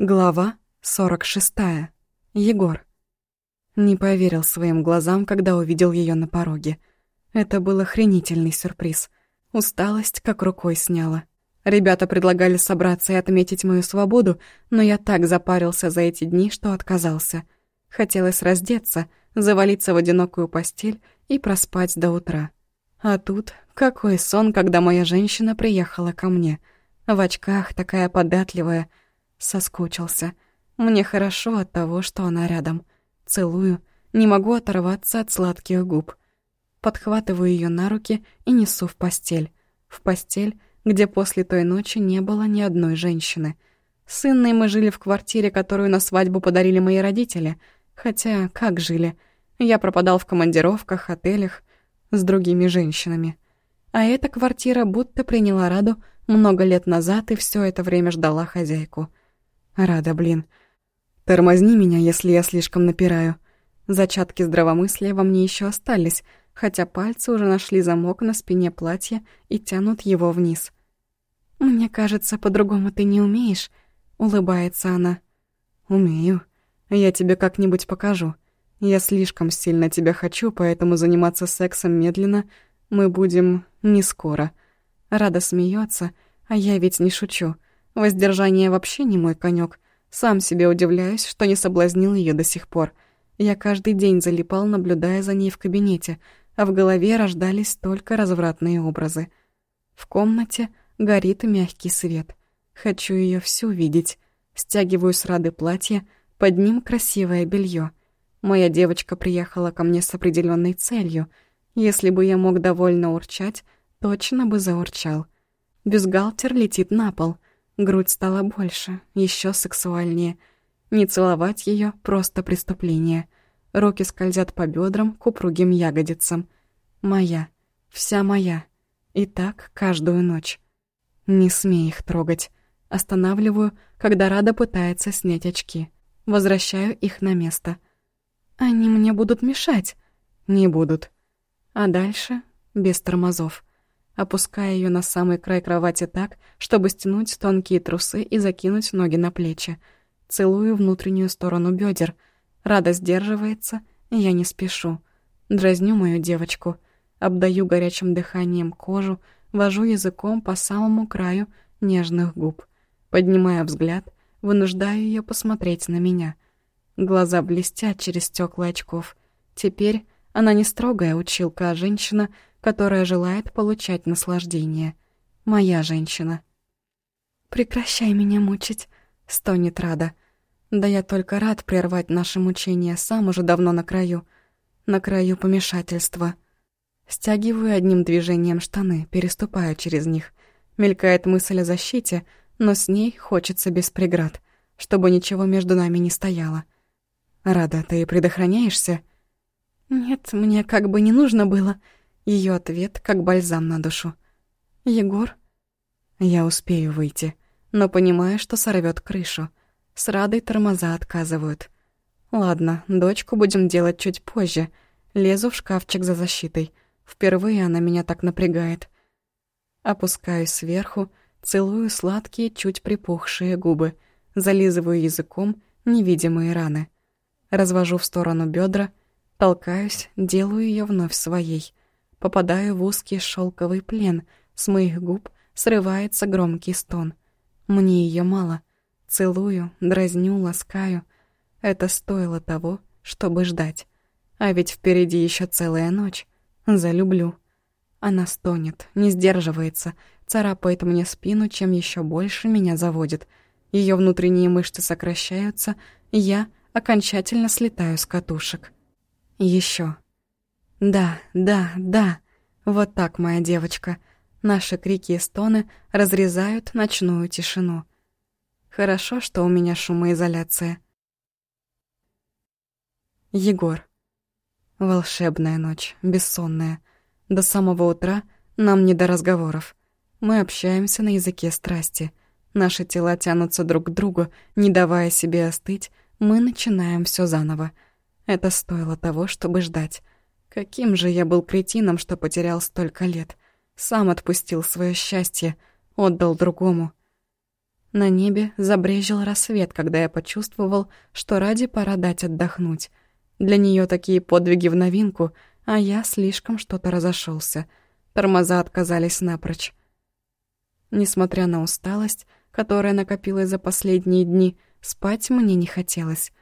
Глава 46. Егор. Не поверил своим глазам, когда увидел ее на пороге. Это был охренительный сюрприз. Усталость как рукой сняла. Ребята предлагали собраться и отметить мою свободу, но я так запарился за эти дни, что отказался. Хотелось раздеться, завалиться в одинокую постель и проспать до утра. А тут какой сон, когда моя женщина приехала ко мне. В очках, такая податливая, Соскучился. Мне хорошо от того, что она рядом. Целую, не могу оторваться от сладких губ. Подхватываю ее на руки и несу в постель. В постель, где после той ночи не было ни одной женщины. С Инной мы жили в квартире, которую на свадьбу подарили мои родители. Хотя, как жили? Я пропадал в командировках, отелях с другими женщинами. А эта квартира будто приняла Раду много лет назад и все это время ждала хозяйку. Рада, блин. Тормозни меня, если я слишком напираю. Зачатки здравомыслия во мне еще остались, хотя пальцы уже нашли замок на спине платья и тянут его вниз. «Мне кажется, по-другому ты не умеешь», — улыбается она. «Умею. Я тебе как-нибудь покажу. Я слишком сильно тебя хочу, поэтому заниматься сексом медленно мы будем не скоро». Рада смеется, а я ведь не шучу. Воздержание вообще не мой конек. Сам себе удивляюсь, что не соблазнил ее до сих пор. Я каждый день залипал, наблюдая за ней в кабинете, а в голове рождались только развратные образы. В комнате горит мягкий свет. Хочу ее всю видеть. Стягиваю с Рады платье, под ним красивое белье. Моя девочка приехала ко мне с определенной целью. Если бы я мог довольно урчать, точно бы заурчал. Бюстгальтер летит на пол — Грудь стала больше, еще сексуальнее. Не целовать ее просто преступление. Руки скользят по бедрам к упругим ягодицам. Моя. Вся моя. И так каждую ночь. Не смей их трогать. Останавливаю, когда Рада пытается снять очки. Возвращаю их на место. Они мне будут мешать. Не будут. А дальше без тормозов опуская ее на самый край кровати так, чтобы стянуть тонкие трусы и закинуть ноги на плечи. Целую внутреннюю сторону бедер. Рада сдерживается, я не спешу. Дразню мою девочку, обдаю горячим дыханием кожу, вожу языком по самому краю нежных губ. Поднимая взгляд, вынуждаю ее посмотреть на меня. Глаза блестят через стекла очков. Теперь она не строгая училка, а женщина — которая желает получать наслаждение. Моя женщина. «Прекращай меня мучить», — стонет Рада. «Да я только рад прервать наше мучение, сам уже давно на краю. На краю помешательства». Стягиваю одним движением штаны, переступаю через них. Мелькает мысль о защите, но с ней хочется без преград, чтобы ничего между нами не стояло. «Рада, ты предохраняешься?» «Нет, мне как бы не нужно было», ее ответ как бальзам на душу. «Егор?» Я успею выйти, но понимаю, что сорвет крышу. С Радой тормоза отказывают. Ладно, дочку будем делать чуть позже. Лезу в шкафчик за защитой. Впервые она меня так напрягает. Опускаюсь сверху, целую сладкие, чуть припухшие губы, зализываю языком невидимые раны. Развожу в сторону бедра, толкаюсь, делаю ее вновь своей. Попадаю в узкий шелковый плен, с моих губ срывается громкий стон. Мне ее мало. Целую, дразню, ласкаю. Это стоило того, чтобы ждать. А ведь впереди еще целая ночь. Залюблю. Она стонет, не сдерживается, царапает мне спину, чем еще больше меня заводит. Ее внутренние мышцы сокращаются, я окончательно слетаю с катушек. Еще. Да, да, да. Вот так, моя девочка. Наши крики и стоны разрезают ночную тишину. Хорошо, что у меня шумоизоляция. Егор. Волшебная ночь, бессонная. До самого утра нам не до разговоров. Мы общаемся на языке страсти. Наши тела тянутся друг к другу, не давая себе остыть, мы начинаем все заново. Это стоило того, чтобы ждать. Каким же я был кретином, что потерял столько лет. Сам отпустил свое счастье, отдал другому. На небе забрежил рассвет, когда я почувствовал, что ради пора дать отдохнуть. Для нее такие подвиги в новинку, а я слишком что-то разошелся. Тормоза отказались напрочь. Несмотря на усталость, которая накопилась за последние дни, спать мне не хотелось.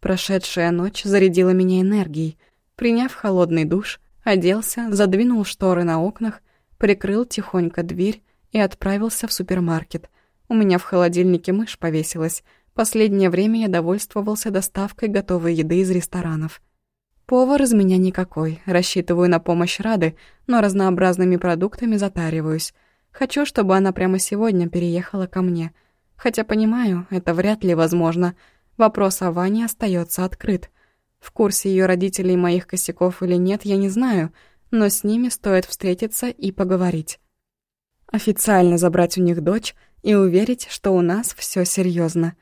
Прошедшая ночь зарядила меня энергией. Приняв холодный душ, оделся, задвинул шторы на окнах, прикрыл тихонько дверь и отправился в супермаркет — у меня в холодильнике мышь повесилась. Последнее время я довольствовался доставкой готовой еды из ресторанов. Повар из меня никакой, рассчитываю на помощь Рады, но разнообразными продуктами затариваюсь. Хочу, чтобы она прямо сегодня переехала ко мне. Хотя понимаю, это вряд ли возможно. Вопрос о Ване остается открыт. В курсе ее родителей моих косяков или нет, я не знаю, но с ними стоит встретиться и поговорить. Официально забрать у них дочь — и уверить, что у нас все серьезно.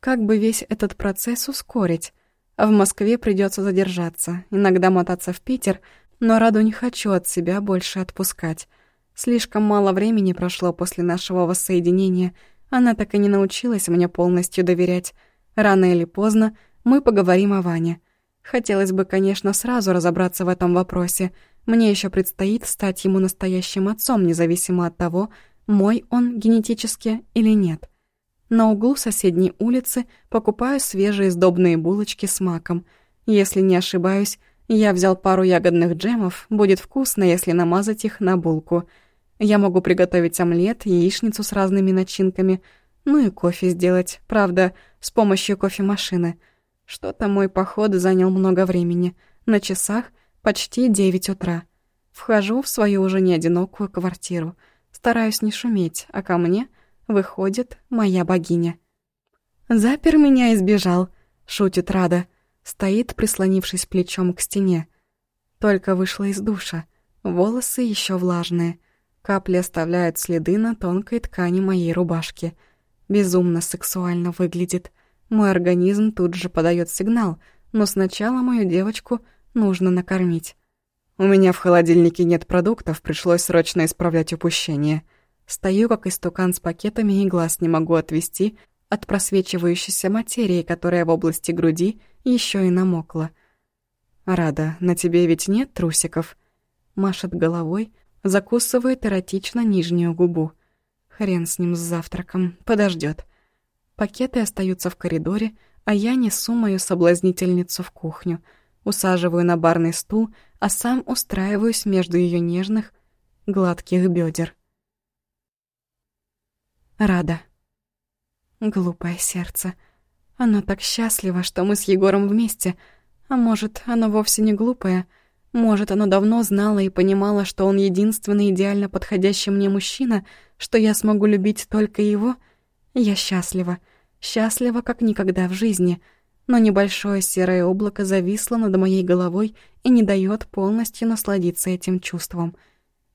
Как бы весь этот процесс ускорить? В Москве придется задержаться, иногда мотаться в Питер, но Раду не хочу от себя больше отпускать. Слишком мало времени прошло после нашего воссоединения, она так и не научилась мне полностью доверять. Рано или поздно мы поговорим о Ване. Хотелось бы, конечно, сразу разобраться в этом вопросе. Мне еще предстоит стать ему настоящим отцом, независимо от того, мой он генетически или нет. На углу соседней улицы покупаю свежие сдобные булочки с маком. Если не ошибаюсь, я взял пару ягодных джемов, будет вкусно, если намазать их на булку. Я могу приготовить омлет, яичницу с разными начинками, ну и кофе сделать, правда, с помощью кофемашины. Что-то мой поход занял много времени. На часах почти девять утра. Вхожу в свою уже не одинокую квартиру — Стараюсь не шуметь, а ко мне выходит моя богиня. «Запер меня и сбежал», — шутит Рада. Стоит, прислонившись плечом к стене. Только вышла из душа. Волосы еще влажные. Капли оставляют следы на тонкой ткани моей рубашки. Безумно сексуально выглядит. Мой организм тут же подает сигнал, но сначала мою девочку нужно накормить. У меня в холодильнике нет продуктов, пришлось срочно исправлять упущение. Стою, как истукан с пакетами, и глаз не могу отвести от просвечивающейся материи, которая в области груди еще и намокла. «Рада, на тебе ведь нет трусиков?» Машет головой, закусывает эротично нижнюю губу. Хрен с ним с завтраком, подождет. Пакеты остаются в коридоре, а я несу мою соблазнительницу в кухню — усаживаю на барный стул, а сам устраиваюсь между ее нежных, гладких бедер. Рада. Глупое сердце. Оно так счастливо, что мы с Егором вместе. А может, оно вовсе не глупое. Может, оно давно знало и понимало, что он единственный идеально подходящий мне мужчина, что я смогу любить только его. Я счастлива. Счастлива, как никогда в жизни — но небольшое серое облако зависло над моей головой и не дает полностью насладиться этим чувством.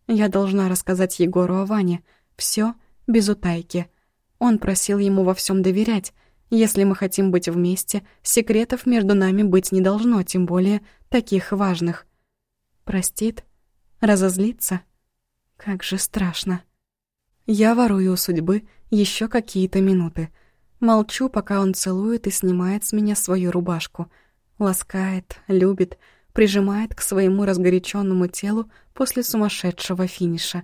Я должна рассказать Егору о Ване. Все без утайки. Он просил ему во всем доверять. Если мы хотим быть вместе, секретов между нами быть не должно, тем более таких важных. Простит? Разозлится? Как же страшно. Я ворую у судьбы еще какие-то минуты — Молчу, пока он целует и снимает с меня свою рубашку. Ласкает, любит, прижимает к своему разгоряченному телу после сумасшедшего финиша.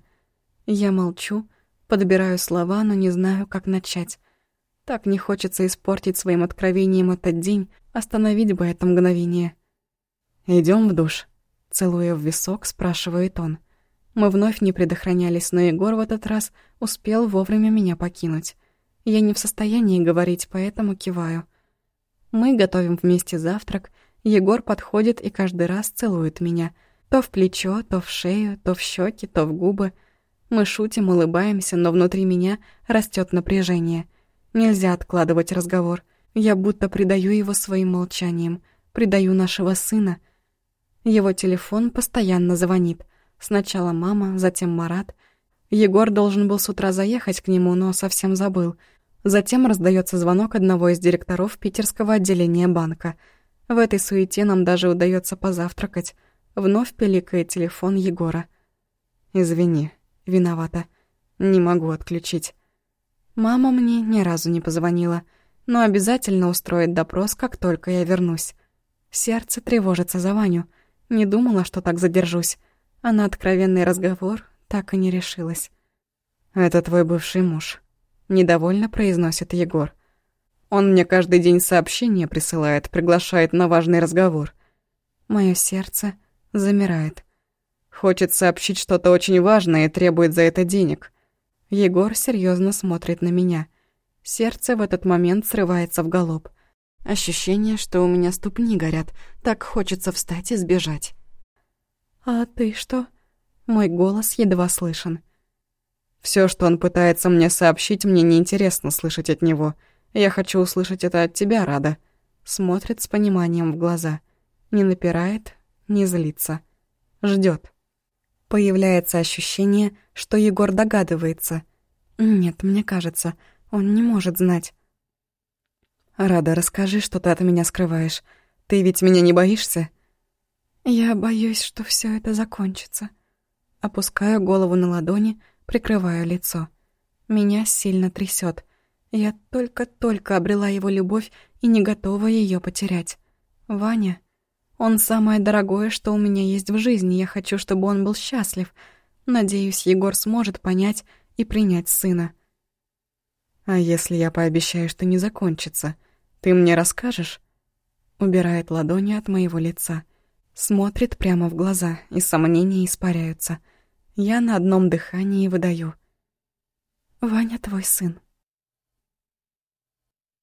Я молчу, подбираю слова, но не знаю, как начать. Так не хочется испортить своим откровением этот день, остановить бы это мгновение. Идем в душ?» Целуя в висок, спрашивает он. Мы вновь не предохранялись, но Егор в этот раз успел вовремя меня покинуть. Я не в состоянии говорить, поэтому киваю. Мы готовим вместе завтрак. Егор подходит и каждый раз целует меня. То в плечо, то в шею, то в щеки, то в губы. Мы шутим, улыбаемся, но внутри меня растет напряжение. Нельзя откладывать разговор. Я будто предаю его своим молчанием, предаю нашего сына. Его телефон постоянно звонит. Сначала мама, затем Марат. Егор должен был с утра заехать к нему, но совсем забыл — Затем раздается звонок одного из директоров питерского отделения банка. В этой суете нам даже удается позавтракать. Вновь пиликает телефон Егора. «Извини, виновата. Не могу отключить». Мама мне ни разу не позвонила, но обязательно устроит допрос, как только я вернусь. Сердце тревожится за Ваню. Не думала, что так задержусь. А на откровенный разговор так и не решилась. «Это твой бывший муж», — недовольно произносит Егор. «Он мне каждый день сообщения присылает, приглашает на важный разговор». Моё сердце замирает. Хочет сообщить что-то очень важное и требует за это денег. Егор серьезно смотрит на меня. Сердце в этот момент срывается в галоп. Ощущение, что у меня ступни горят, так хочется встать и сбежать. «А ты что?» Мой голос едва слышен. Все, что он пытается мне сообщить, мне неинтересно слышать от него. Я хочу услышать это от тебя, Рада. Смотрит с пониманием в глаза. Не напирает, не злится. ждет. Появляется ощущение, что Егор догадывается. Нет, мне кажется, он не может знать. «Рада, расскажи, что ты от меня скрываешь. Ты ведь меня не боишься?» «Я боюсь, что все это закончится». Опускаю голову на ладони, прикрываю лицо. Меня сильно трясет. Я только-только обрела его любовь и не готова ее потерять. Ваня, он самое дорогое, что у меня есть в жизни. Я хочу, чтобы он был счастлив. Надеюсь, Егор сможет понять и принять сына. А если я пообещаю, что не закончится? «Ты мне расскажешь?» Убирает ладони от моего лица. Смотрит прямо в глаза, и сомнения испаряются. Я на одном дыхании выдаю. «Ваня твой сын».